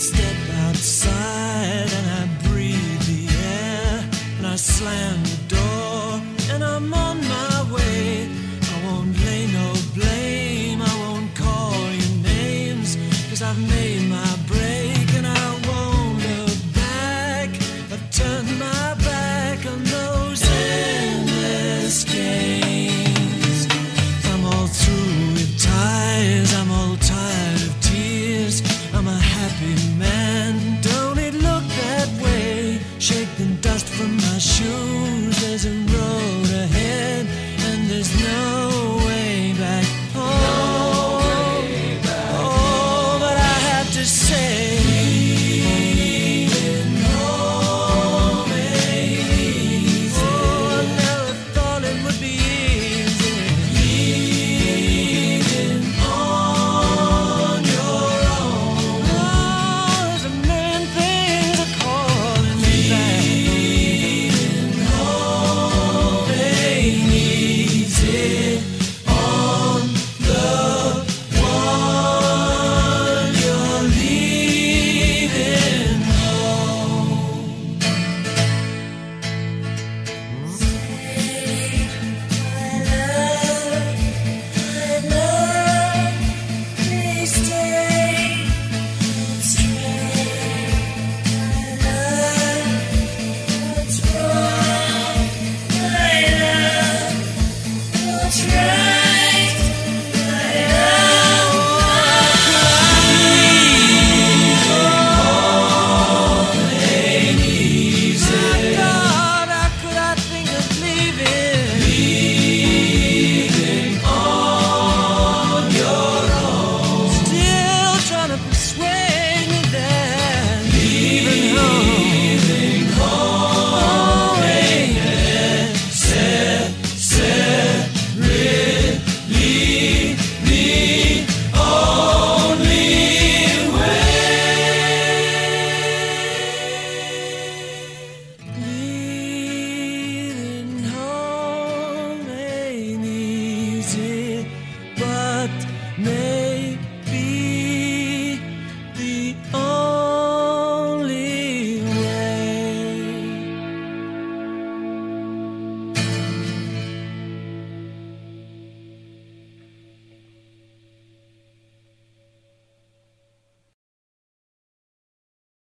step outside and I breathe the air and I slam the door and I'm on 全